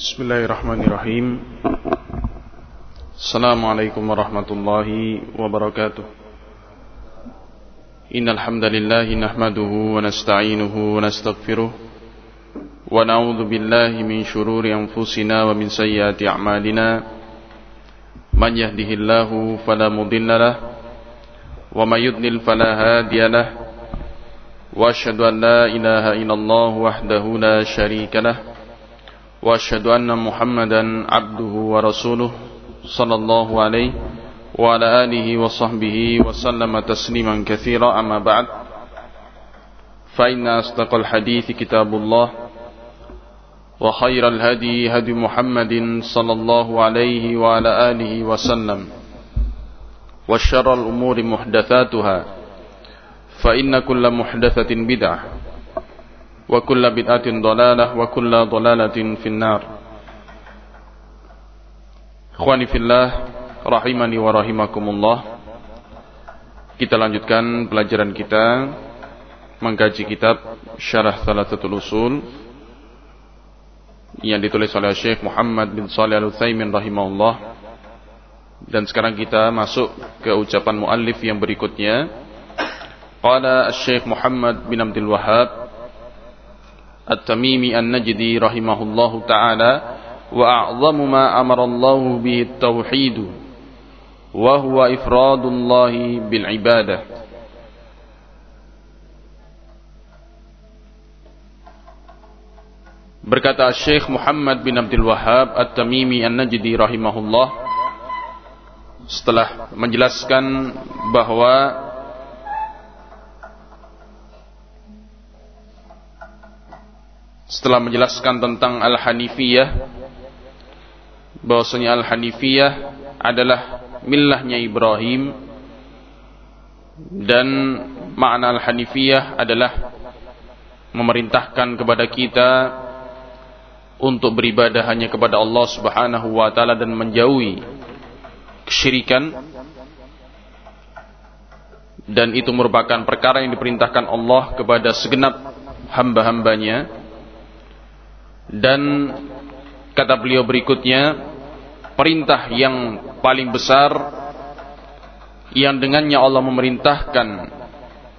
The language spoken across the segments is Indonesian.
Bismillahirrahmanirrahim. Assalamualaikum warahmatullahi wabarakatuh. Innal hamdalillah nahmaduhu wa nasta'inuhu wa nastaghfiruh. Wa na'udzu billahi min shururi anfusina wa min sayyiati a'malina. Man yahdihillahu fala mudilla lah. Wa may yudlil fala hadiya lah. Wa ashhadu an la ilaha illallah wahdahu la sharika وأشهد أن محمدا عبده ورسوله صلى الله عليه وعلى آله وصحبه وسلم تسليما كثيرا. أما بعد فإن أصدق الحديث كتاب الله وخير الهدي هدي محمد صلى الله عليه وعلى آله وسلم وشر الأمور محدثاتها فإن كل محدثة بدعة. وكل بدعة ضلالة وكل ضلالة في النار Ikhwani fillah rahimani wa rahimakumullah Kita lanjutkan pelajaran kita mengkaji kitab Syarah Thalathatul Usul yang ditulis oleh Syekh Muhammad bin Shalih Al-Utsaimin rahimahullah dan sekarang kita masuk ke ucapan muallif yang berikutnya Qala Syekh Muhammad bin Abdul Wahhab At-Tamimi An-Najdi rahimahullahu taala wa a'zamu ma amara Allah bihi at-tauhid wa ibadah Berkata Syekh Muhammad bin Abdul Wahab At-Tamimi An-Najdi rahimahullah setelah menjelaskan bahwa setelah menjelaskan tentang Al-Hanifiyah bahwasanya Al-Hanifiyah adalah millahnya Ibrahim dan makna Al-Hanifiyah adalah memerintahkan kepada kita untuk beribadah hanya kepada Allah Subhanahu wa taala dan menjauhi kesyirikan. Dan itu merupakan perkara yang diperintahkan Allah kepada segenap hamba-hambanya dan kata beliau berikutnya perintah yang paling besar yang dengannya Allah memerintahkan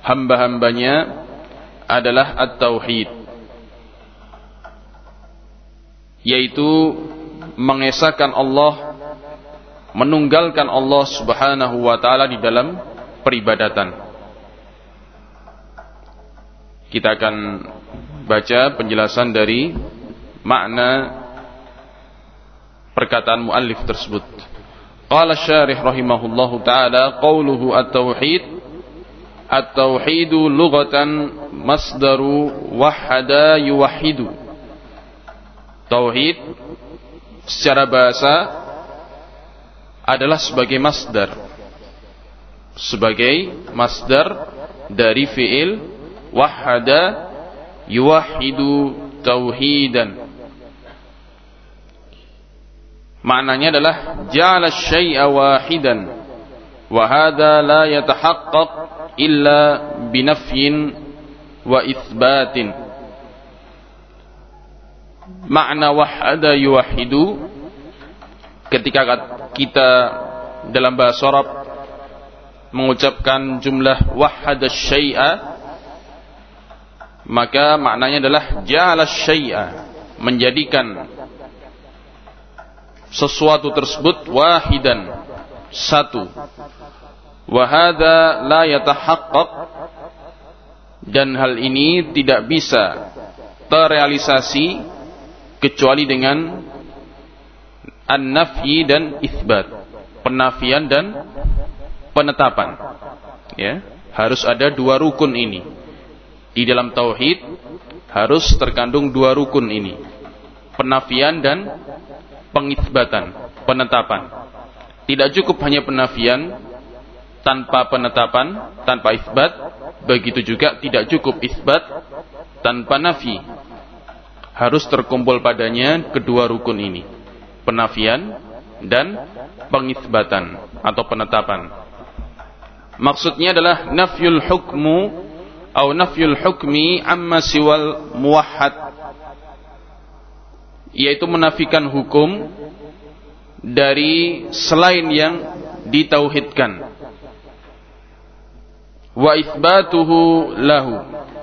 hamba-hambanya adalah at-tauhid yaitu mengesahkan Allah menunggalkan Allah Subhanahu wa taala di dalam peribadatan. Kita akan baca penjelasan dari makna perkataan muallif tersebut. Qala syarih rahimahullahu taala qauluhu at-tauhid at-tauhidu lughatan masdaru wahada yuwahhidu. Tauhid secara bahasa adalah sebagai masdar. Sebagai masdar dari fiil wahada yuwahhidu tauhidan Maknanya adalah ja'ala syai'a wahidan wa hadha la yatahaqqaq illa binafyin wa itsbatin. Makna wahada yuwahidu ketika kita dalam bahasa Arab mengucapkan jumlah wahada syai'a maka maknanya adalah ja'ala syai'a menjadikan sesuatu tersebut wahidan. Satu. Wa hadza la yatahaqqaq. Dan hal ini tidak bisa terrealisasi kecuali dengan an-nafyi dan isbat penafian dan penetapan. Ya harus ada dua rukun ini. Di dalam tauhid harus terkandung dua rukun ini. Penafian dan pengisbatan, penetapan. Tidak cukup hanya penafian tanpa penetapan, tanpa isbat, begitu juga tidak cukup isbat tanpa nafi. Harus terkumpul padanya kedua rukun ini, penafian dan pengisbatan atau penetapan. Maksudnya adalah nafyul hukmu atau nafyul hukmi amma siwal muwahhad yaitu menafikan hukum dari selain yang ditauhidkan. Wa itsbatuhu lahu.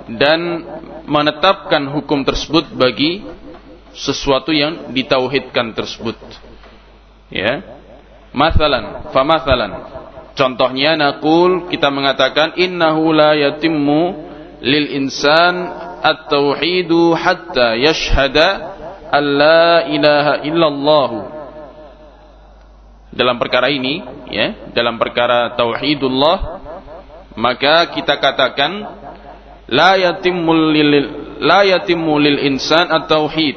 Dan menetapkan hukum tersebut bagi sesuatu yang ditauhidkan tersebut. Ya. Masalan masalan contohnya naqul kita mengatakan innahu la yatimmu lil insan at-tauhidu hatta yashhada la ilaha illallah dalam perkara ini ya dalam perkara tauhidullah maka kita katakan la yatimul lil la yatimul lil insan at-tauhid.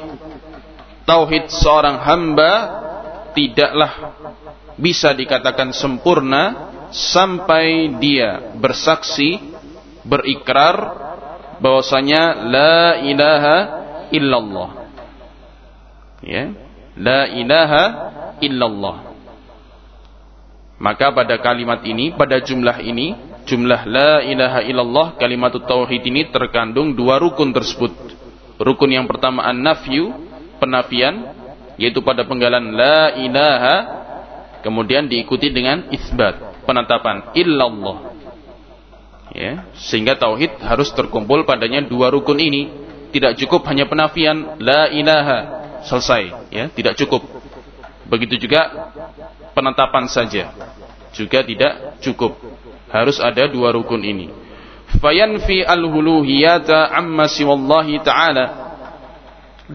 Tauhid seorang hamba tidaklah bisa dikatakan sempurna sampai dia bersaksi berikrar bahwasanya la ilaha illallah. Ya, la ilaha illallah. Maka pada kalimat ini, pada jumlah ini jumlah la ilaha illallah kalimat tauhid ini terkandung dua rukun tersebut. Rukun yang pertama an-nafyu, penafian yaitu pada penggalan la ilaha kemudian diikuti dengan isbat, penetapan illallah. Ya, sehingga tauhid harus terkumpul padanya dua rukun ini. Tidak cukup hanya penafian la ilaha selesai, ya, tidak cukup. Begitu juga penetapan saja juga tidak cukup harus ada dua rukun ini. Fayanfi al-huluhiyata amma siwallahi ta'ala.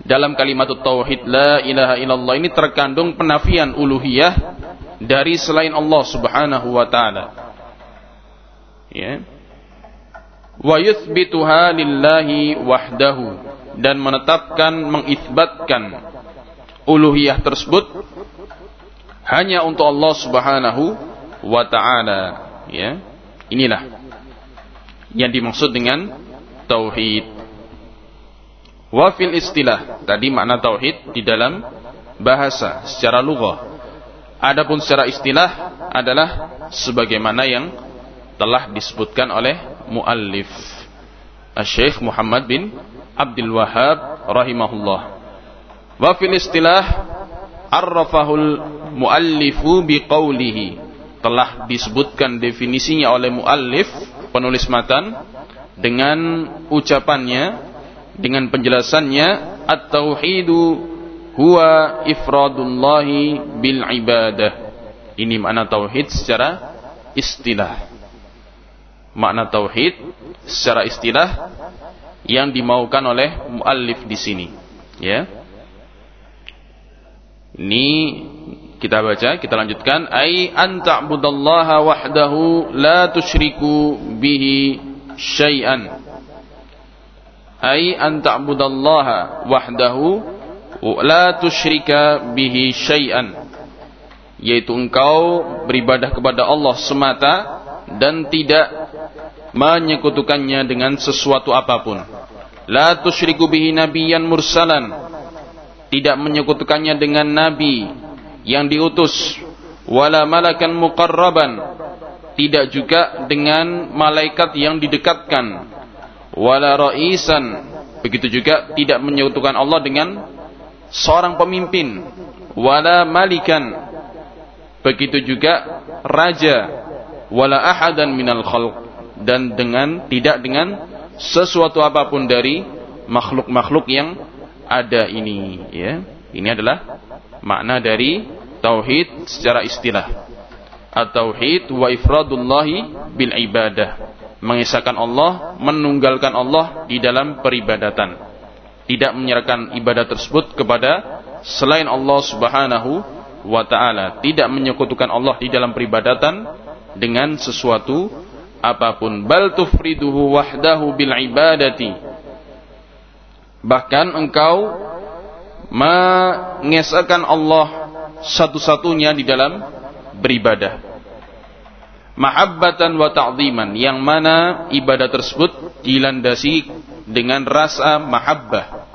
Dalam kalimat tauhid la ilaha illallah ini terkandung penafian uluhiyah dari selain Allah Subhanahu wa taala. Ya. Wa yuthbituha lillahi wahdahu dan menetapkan mengisbatkan uluhiyah tersebut hanya untuk Allah Subhanahu wa taala. Ya inilah yang dimaksud dengan tauhid. Wa fil istilah tadi makna tauhid di dalam bahasa secara lughah. Adapun secara istilah adalah sebagaimana yang telah disebutkan oleh muallif Syekh Muhammad bin Abdul Wahhab rahimahullah. Wa fil istilah arrafahul muallifu biqaulihi. Telah disebutkan definisinya oleh muallif penulis matan dengan ucapannya dengan penjelasannya at-tauhidu huwa ifradullahi bil ibadah. Ini makna tauhid secara istilah makna tauhid secara istilah yang dimaukan oleh muallif di sini ya ini kita baca, kita lanjutkan. Ai anta'budallaha wahdahu la tusyriku bihi syai'an. Ai anta'budallaha wahdahu la tusyrika bihi syai'an. Yaitu engkau beribadah kepada Allah semata dan tidak menyekutukannya dengan sesuatu apa pun. La tusyriku bihi mursalan. Tidak menyekutukannya dengan nabi yang diutus. Wala malakan muqarraban. Tidak juga dengan malaikat yang didekatkan. Wala raisan. Begitu juga tidak menyekutukan Allah dengan seorang pemimpin. Wala malikan. Begitu juga raja wala ahadan minal khalq dan dengan tidak dengan sesuatu apa pun dari makhluk-makhluk yang ada ini ya ini adalah makna dari tauhid secara istilah. At-tauhid wa ifradullahi bil ibadah. Mengisahkan Allah, menunggalkan Allah di dalam peribadatan. Tidak menyerahkan ibadah tersebut kepada selain Allah Subhanahu wa taala. Tidak menyekutukan Allah di dalam peribadatan dengan sesuatu apa pun. Bal tufriduhu wahdahu bil ibadati. Bahkan engkau mengesahkan Allah satu-satunya di dalam beribadah. Mahabbatan wa ta'ziman yang mana ibadah tersebut dilandasi dengan rasa mahabbah.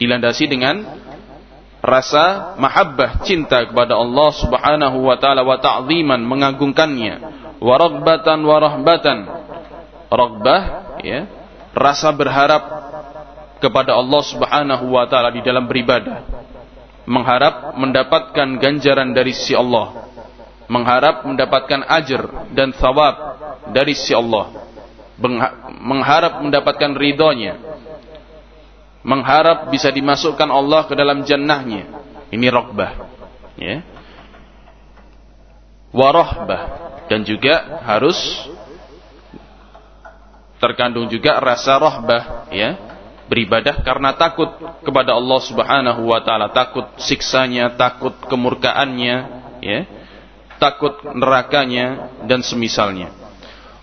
Dilandasi dengan rasa mahabbah cinta kepada Allah Subhanahu wa taala wa ta'ziman mengagungkannya wa ragbatan wa rahbatan ragbah ya rasa berharap kepada Allah Subhanahu wa taala di dalam beribadah. Mengharap mendapatkan ganjaran dari sisi Allah. Mengharap mendapatkan ajar dan thawab dari sisi Allah. Mengharap mendapatkan ridhonya. Mengharap bisa dimasukkan Allah ke dalam jannahnya. Ini rokbah. Ya. Warahbah. Dan juga harus terkandung juga rasa rohbah. Ya beribadah karena takut kepada Allah Subhanahu wa taala, takut siksanya, takut kemurkaannya, ya. Takut nerakanya dan semisalnya.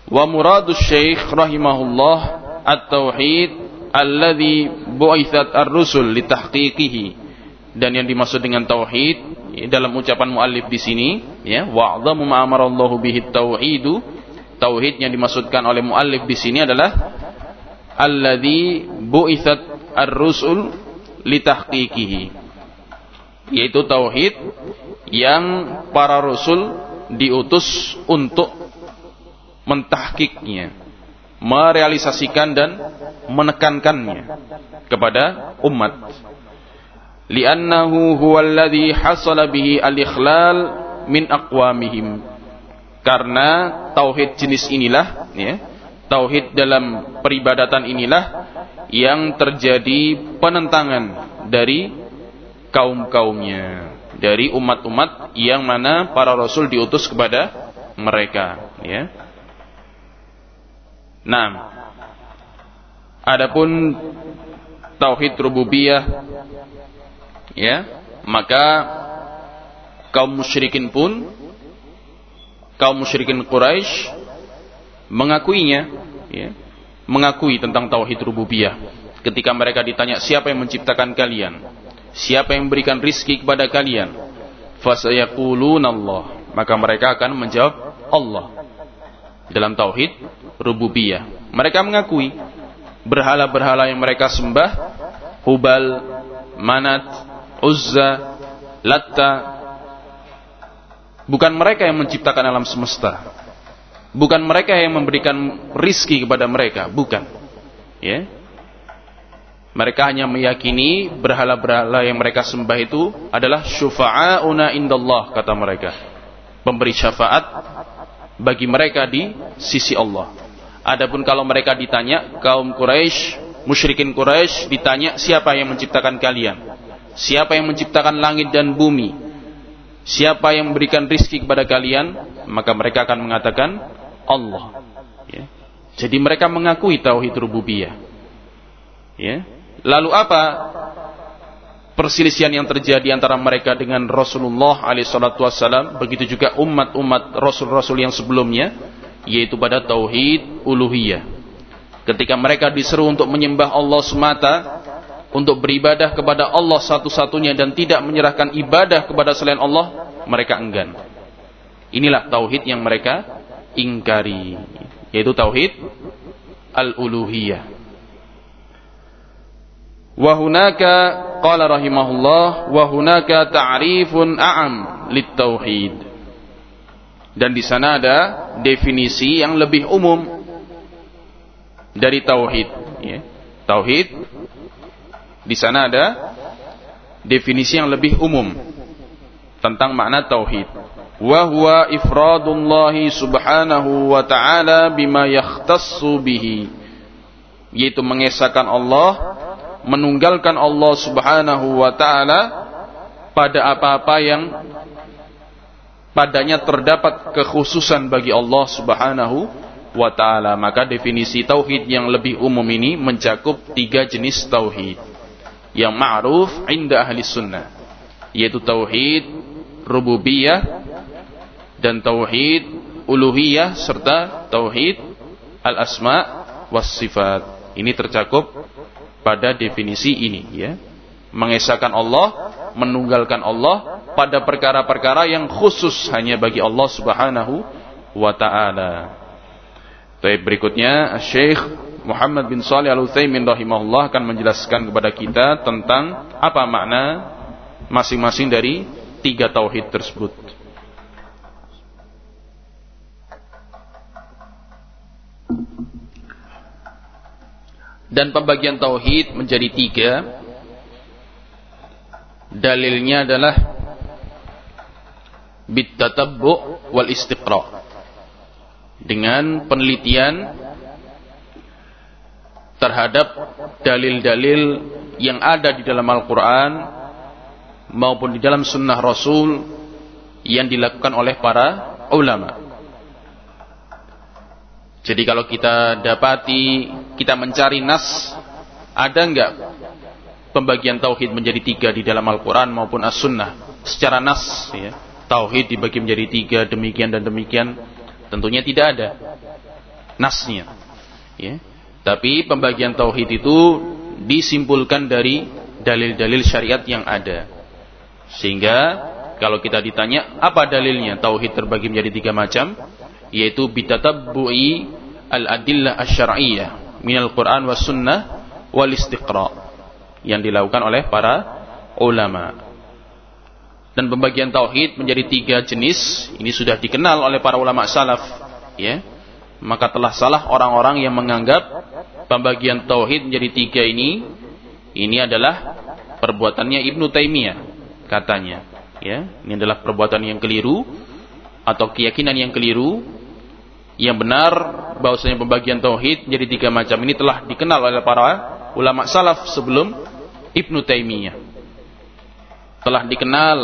Wa muradu Syekh rahimahullah at-tauhid alladhi bu'itsat ar-rusul litahqiqihi. Dan yang dimaksud dengan tauhid ya, dalam ucapan muallif di sini ya wa'dhamu ma amarallahu bihi tauhidu. Tauhid yang dimaksudkan oleh muallif di sini adalah alladhi bu'itsat ar-rusul litahqiqihi yaitu tauhid yang para rasul diutus untuk mentahkiknya merealisasikan dan menekankannya kepada umat. Li'annahu huwallazi hasala bihi al-ikhlal min aqwamihim. Karena tauhid jenis inilah ya tauhid dalam peribadatan inilah yang terjadi penentangan dari kaum-kaumnya dari umat-umat yang mana para rasul diutus kepada mereka ya Nah adapun tauhid rububiyah ya maka kaum musyrikin pun kaum musyrikin Quraisy mengakuinya, ya, mengakui tentang tauhid rububiyah. Ketika mereka ditanya siapa yang menciptakan kalian, siapa yang memberikan rizki kepada kalian, Allah, maka mereka akan menjawab Allah dalam tauhid rububiyah. Mereka mengakui berhala-berhala yang mereka sembah, Hubal, Manat, Uzza, Latta, bukan mereka yang menciptakan alam semesta Bukan mereka yang memberikan rizki kepada mereka, bukan. Ya. Mereka hanya meyakini berhala-berhala yang mereka sembah itu adalah syufa'auna indallah kata mereka. Pemberi syafaat bagi mereka di sisi Allah. Adapun kalau mereka ditanya kaum Quraisy, musyrikin Quraisy ditanya siapa yang menciptakan kalian? Siapa yang menciptakan langit dan bumi? Siapa yang memberikan rizki kepada kalian? Maka mereka akan mengatakan Allah. Ya. Jadi mereka mengakui tauhid rububiyah. Ya. Lalu apa perselisihan yang terjadi antara mereka dengan Rasulullah alaihissalam, begitu juga umat-umat Rasul-Rasul yang sebelumnya, yaitu pada tauhid uluhiyah. Ketika mereka diseru untuk menyembah Allah semata, untuk beribadah kepada Allah satu-satunya dan tidak menyerahkan ibadah kepada selain Allah, mereka enggan. Inilah tauhid yang mereka ingkari yaitu tauhid al-uluhiyah Wahunaka, qala rahimahullah Wahunaka ta'rifun a'am litauhid. Dan di sana ada definisi yang lebih umum dari tauhid, ya. Tauhid di sana ada definisi yang lebih umum tentang makna tauhid. Wa huwa ifradullah subhanahu wa ta'ala bima yahtassu bihi. Yaitu mengesahkan Allah menunggalkan Allah Subhanahu wa taala pada apa-apa yang padanya terdapat kekhususan bagi Allah Subhanahu wa taala maka definisi tauhid yang lebih umum ini mencakup tiga jenis tauhid yang ma'ruf inda ahli sunnah yaitu tauhid rububiyah dan tauhid uluhiyah serta tauhid al-asma was sifat. Ini tercakup pada definisi ini ya. Mengesahkan Allah, menunggalkan Allah pada perkara-perkara yang khusus hanya bagi Allah Subhanahu wa taala. Baik berikutnya Syekh Muhammad bin Shalih Al-Utsaimin rahimahullah akan menjelaskan kepada kita tentang apa makna masing-masing dari tiga tauhid tersebut. Dan pembagian tauhid menjadi tiga. Dalilnya adalah bitatabbu wal istiqra. Dengan penelitian terhadap dalil-dalil yang ada di dalam Al-Quran maupun di dalam sunnah Rasul yang dilakukan oleh para ulama. Jadi kalau kita dapati, kita mencari nas, ada enggak pembagian tauhid menjadi tiga di dalam Al-Quran maupun As-Sunnah secara nas, ya. Tauhid dibagi menjadi tiga, demikian dan demikian. Tentunya tidak ada nasnya. Ya. Tapi pembagian tauhid itu disimpulkan dari dalil-dalil syariat yang ada. Sehingga kalau kita ditanya apa dalilnya tauhid terbagi menjadi tiga macam, yaitu bitatabbu'i al-adillah asy-syar'iyyah minal Qur'an was sunnah wal istiqra yang dilakukan oleh para ulama. Dan pembagian tauhid menjadi tiga jenis, ini sudah dikenal oleh para ulama salaf, ya. Maka telah salah orang-orang yang menganggap pembagian tauhid menjadi tiga ini. Ini adalah perbuatannya Ibnu Taimiyah katanya ya. Ini adalah perbuatan yang keliru atau keyakinan yang keliru yang benar bahwasanya pembagian tauhid menjadi tiga macam ini telah dikenal oleh para ulama salaf sebelum Ibnu Taimiyah telah dikenal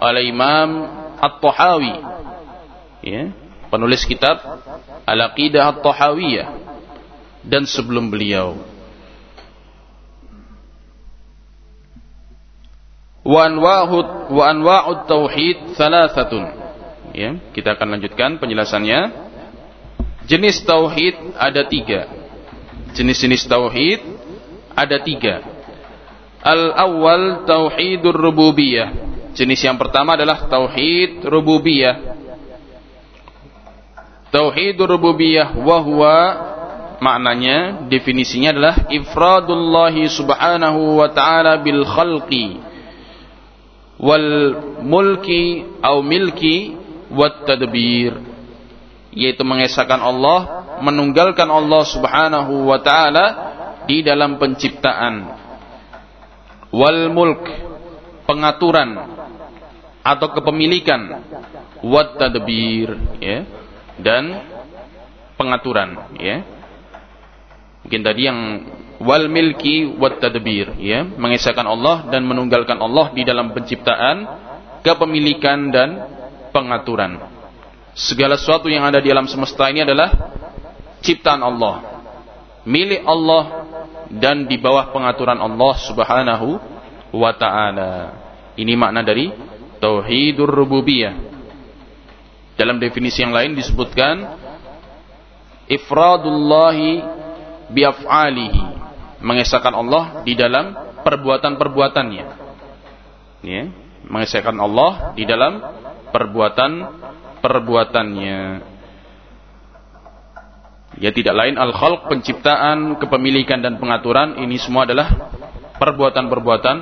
oleh Imam At-Tahawi ya penulis kitab Al-Aqidah At-Tahawiyah dan sebelum beliau. Wa anwa'ut wa anwa'ut tauhid thalathatun. Ya, kita akan lanjutkan penjelasannya. Jenis tauhid ada tiga. Jenis-jenis tauhid ada tiga. Al-awwal tauhidur rububiyah. Jenis yang pertama adalah tauhid rububiyah Tauhidur rububiyah wa huwa maknanya definisinya adalah ifradullah subhanahu wa ta'ala bil khalqi wal mulki au milki wat tadbir yaitu mengesahkan Allah menunggalkan Allah subhanahu wa ta'ala di dalam penciptaan. Wal mulk pengaturan atau kepemilikan. Wat tadbir ya. Dan pengaturan ya. Mungkin tadi yang wal milki wat tadbir ya. Mengesahkan Allah dan menunggalkan Allah di dalam penciptaan kepemilikan dan pengaturan segala sesuatu yang ada di alam semesta ini adalah ciptaan Allah. Milik Allah dan di bawah pengaturan Allah Subhanahu wa taala. Ini makna dari tauhidur rububiyah. Dalam definisi yang lain disebutkan ifradullahi biaf'alihi, mengesahkan Allah di dalam perbuatan-perbuatannya. Ya, mengesahkan Allah di dalam perbuatan-perbuatannya. Ya tidak lain al-khalq penciptaan, kepemilikan dan pengaturan ini semua adalah perbuatan-perbuatan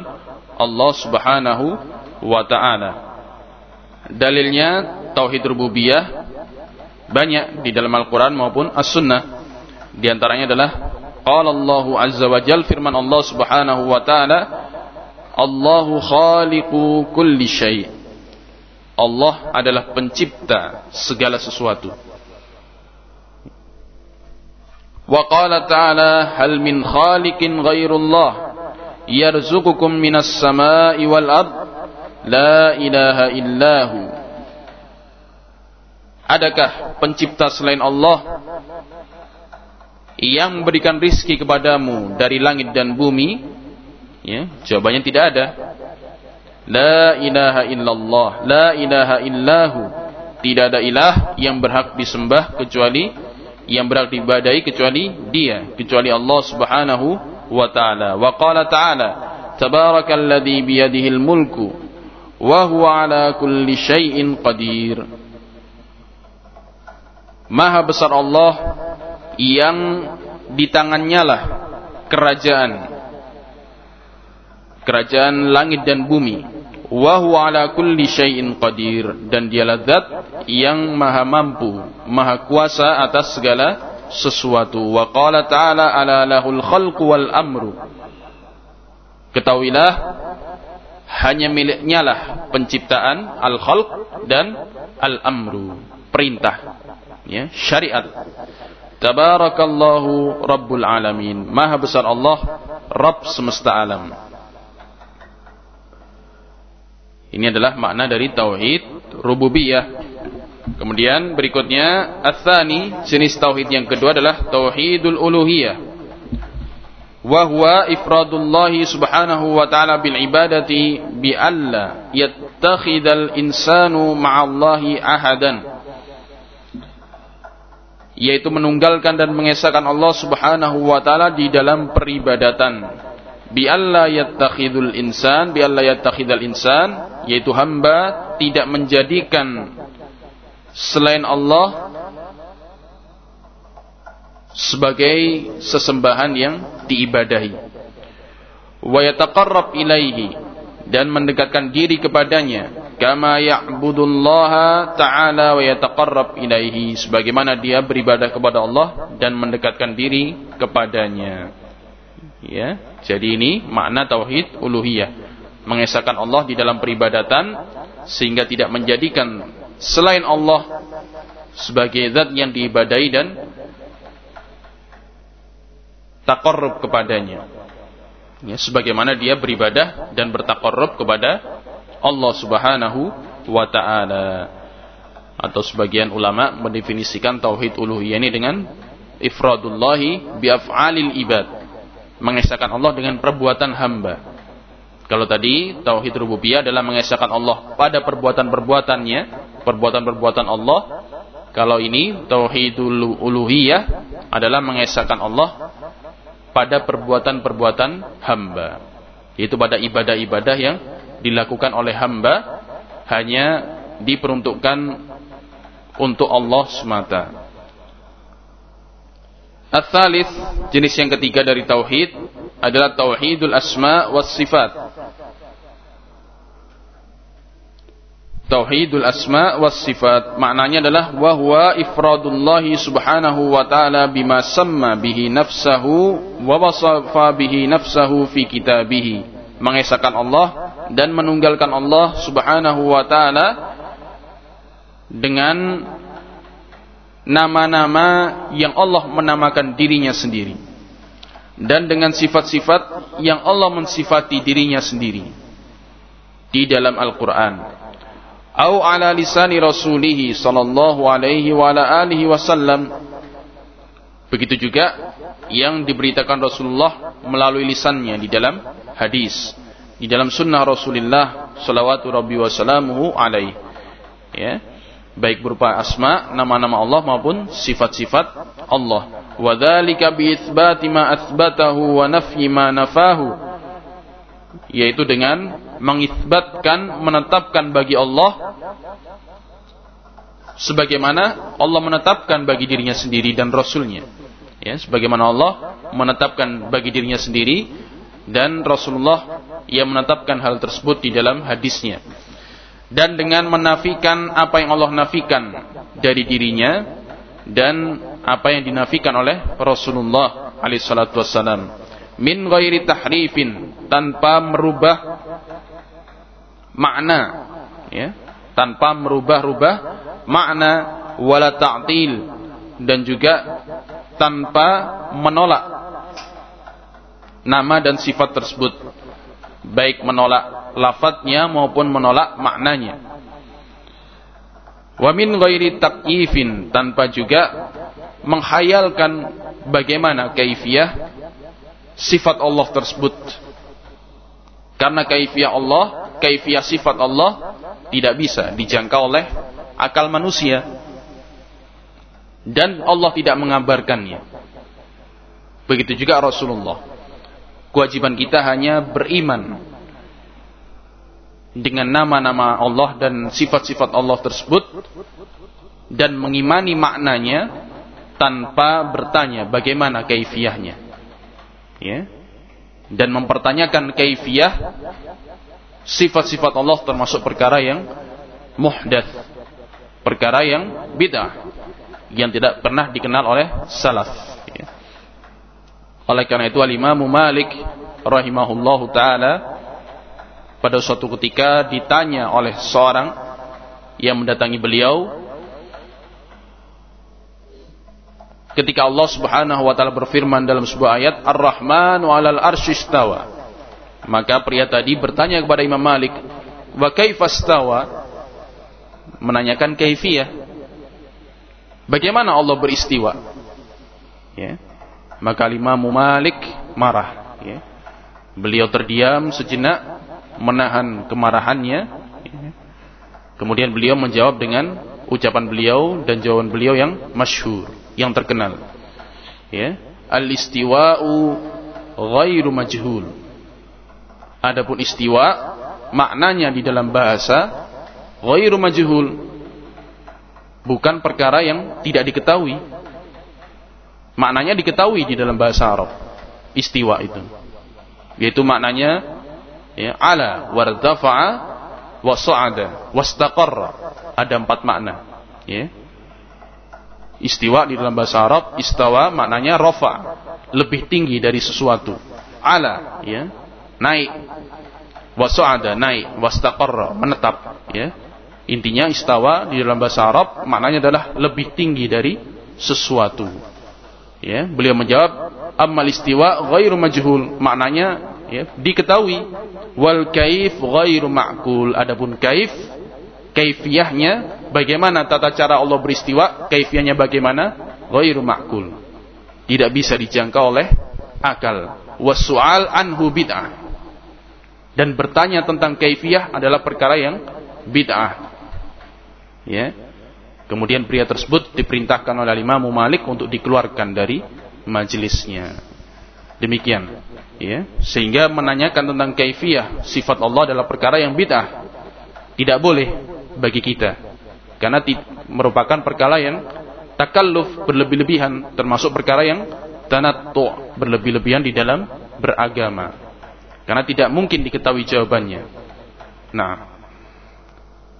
Allah Subhanahu wa taala. Dalilnya tauhid rububiyah banyak di dalam Al-Qur'an maupun As-Sunnah. Di antaranya adalah qala Allahu azza wa jalla firman Allah Subhanahu wa taala Allahu khaliqu kulli syai. Allah adalah pencipta segala sesuatu. Wa qala ta'ala hal min khaliqin ghairullah yarzuqukum minas sama'i wal ard la ilaha illahu Adakah pencipta selain Allah yang memberikan rizki kepadamu dari langit dan bumi? Ya, jawabannya tidak ada. La ilaha illallah, la ilaha illahu. Tidak ada ilah yang berhak disembah kecuali yang berhak diibadahi kecuali Dia, kecuali Allah Subhanahu wa taala. Wa qala ta'ala, tabarakalladzi biyadihi mulku wa huwa ala kulli syai'in qadir. Maha besar Allah yang di tangannya lah kerajaan kerajaan langit dan bumi wa huwa ala kulli syai'in qadir dan dialah zat yang maha mampu maha kuasa atas segala sesuatu. Wa qala ta'ala ala lahul khalqu wal amru. Ketahuilah hanya miliknya lah penciptaan al-khalq dan al-amru, perintah. Ya, syariat. Tabarakallahu Rabbul Alamin. Maha besar Allah, Rabb semesta alam. Ini adalah makna dari tauhid rububiyah. Kemudian berikutnya atsani jenis tauhid yang kedua adalah tauhidul uluhiyah. Wa ifradullah subhanahu wa ta'ala bil ibadati bi alla yattakhidal insanu ma'allahi ahadan. Yaitu menunggalkan dan mengesahkan Allah subhanahu wa ta'ala di dalam peribadatan bi alla yattakhidul insan bi alla yattakhidal insan yaitu hamba tidak menjadikan selain Allah sebagai sesembahan yang diibadahi. Wa yataqarrab ilaihi dan mendekatkan diri kepadanya. Kama ya'budullaha ta'ala wa yataqarrab ilaihi sebagaimana dia beribadah kepada Allah dan mendekatkan diri kepadanya ya jadi ini makna tauhid uluhiyah. Mengesahkan Allah di dalam peribadatan sehingga tidak menjadikan selain Allah sebagai zat yang diibadai dan takarrub kepadanya. Ya sebagaimana dia beribadah dan bertakarrub kepada Allah Subhanahu wa taala. Atau sebagian ulama mendefinisikan tauhid uluhiyah ini dengan ifradullahi bi af'alil ibad mengesahkan Allah dengan perbuatan hamba. Kalau tadi tauhid rububiyah adalah mengesahkan Allah pada perbuatan-perbuatannya, perbuatan-perbuatan Allah. Kalau ini tauhidul uluhiyah adalah mengesahkan Allah pada perbuatan-perbuatan hamba. Itu pada ibadah-ibadah yang dilakukan oleh hamba hanya diperuntukkan untuk Allah semata. Al-thalith, jenis yang ketiga dari tauhid adalah tauhidul asma was sifat. Tauhidul asma was sifat maknanya adalah wa huwa ifradullah subhanahu wa ta'ala bima samma bihi nafsahu wa wasafa bihi nafsahu fi kitabih. Mengesahkan Allah dan menunggalkan Allah subhanahu wa ta'ala dengan nama-nama yang Allah menamakan dirinya sendiri. Dan dengan sifat-sifat yang Allah mensifati dirinya sendiri. Di dalam Al-Qur'an. Atau ala lisani rasulih sallallahu alaihi wa ala alihi wasallam. Begitu juga yang diberitakan Rasulullah melalui lisannya di dalam hadis. Di dalam sunnah Rasulullah sallallahu alaihi. Ya baik berupa asma nama-nama Allah maupun sifat-sifat Allah. Wa dzalika bi itsbati ma atsbatahu wa nafyi ma nafahu. Yaitu dengan mengisbatkan menetapkan bagi Allah sebagaimana Allah menetapkan bagi dirinya sendiri dan rasulnya. Ya sebagaimana Allah menetapkan bagi dirinya sendiri dan Rasulullah yang menetapkan hal tersebut di dalam hadisnya dan dengan menafikan apa yang Allah nafikan dari dirinya dan apa yang dinafikan oleh Rasulullah alaihissalatu wassalam min ghairi tahrifin tanpa merubah makna ya. Tanpa merubah-rubah makna wala ta'til dan juga tanpa menolak nama dan sifat tersebut. Baik menolak lafadznya maupun menolak maknanya. Wa min ghairi taqyifin tanpa juga menghayalkan bagaimana kaifiyah sifat Allah tersebut. Karena kaifiyah Allah, kaifiyah sifat Allah tidak bisa dijangkau oleh akal manusia. Dan Allah tidak mengabarkannya. Begitu juga Rasulullah kewajiban kita hanya beriman dengan nama-nama Allah dan sifat-sifat Allah tersebut dan mengimani maknanya tanpa bertanya bagaimana kaifiyahnya ya dan mempertanyakan kaifiyah sifat-sifat Allah termasuk perkara yang muhdats perkara yang bid'ah yang tidak pernah dikenal oleh salaf. Ya. Oleh karena itu Al-Imam Malik rahimahullahu taala pada suatu ketika ditanya oleh seorang yang mendatangi beliau ketika Allah Subhanahu wa taala berfirman dalam sebuah ayat Ar-Rahman 'alal arsyistawa maka pria tadi bertanya kepada Imam Malik wa kaifastawa menanyakan kaifiyah. Bagaimana Allah beristiwa? Ya. Maka Imam Malik marah ya. beliau terdiam sejenak menahan kemarahannya. Ya. kemudian beliau menjawab dengan ucapan beliau dan jawaban beliau yang masyhur yang terkenal. Ya. Al-istiwa'u ghairu majhul. Adapun istiwa maknanya di dalam bahasa ghairu majhul bukan perkara yang tidak diketahui. Maknanya diketahui di dalam bahasa Arab istiwa itu. Yaitu maknanya ya ala wardafa'a wa sa'ada wastaqarra. Ada empat makna. Ya. Istiwa di dalam bahasa Arab istawa maknanya rofa lebih tinggi dari sesuatu. Ala ya. Naik. Wa sa'ada naik. Wastaqarra menetap ya. Intinya istawa di dalam bahasa Arab maknanya adalah lebih tinggi dari sesuatu. Ya beliau menjawab ammal istiwa ghairu majhul. Maknanya ya diketahui wal kaif ghairu ma'kul. Adapun kaif kaifiyahnya bagaimana? Tata cara Allah beristiwa kaifiyahnya bagaimana? Ghairu ma'kul. Tidak bisa dijangkau oleh akal. Wasu'al anhu bid'ah. Dan bertanya tentang kaifiyah adalah perkara yang bid'ah. Ya. Kemudian pria tersebut diperintahkan oleh Imam Malik untuk dikeluarkan dari majelisnya. Demikian, ya. Sehingga menanyakan tentang kaifiyah sifat Allah adalah perkara yang bid'ah. Tidak boleh bagi kita. Karena merupakan perkara yang takalluf berlebih-lebihan termasuk perkara yang tanattu berlebih-lebihan di dalam beragama. Karena tidak mungkin diketahui jawabannya. Nah,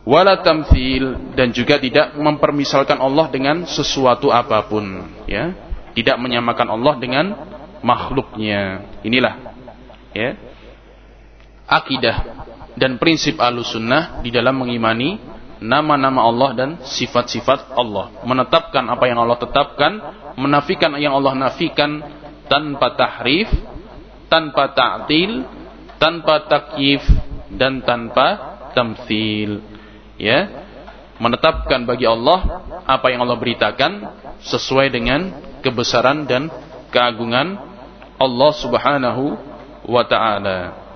wala tamthil dan juga tidak mempermisalkan Allah dengan sesuatu apa pun ya tidak menyamakan Allah dengan makhluknya. Inilah ya akidah dan prinsip alusunnah di dalam mengimani nama-nama Allah dan sifat-sifat Allah. Menetapkan apa yang Allah tetapkan menafikan yang Allah nafikan tanpa tahrif tanpa ta'til tanpa takyif dan tanpa tamthil. Ya menetapkan bagi Allah apa yang Allah beritakan sesuai dengan kebesaran dan keagungan Allah Subhanahu wa taala.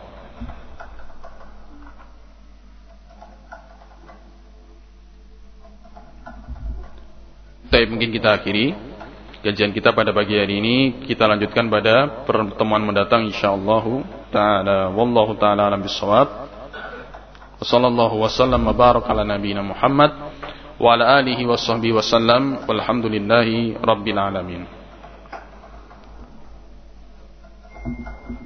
Tapi mungkin kita akhiri kajian kita pada pagi hari ini. Kita lanjutkan pada pertemuan mendatang insyaallah taala. Wallahu taala alam bisawab. Wassallallahu wasallam mabarak ala nabiyina Muhammad wa ala alihi washabbihi wasallam. Walhamdulillahi rabbil alamin. Thank you.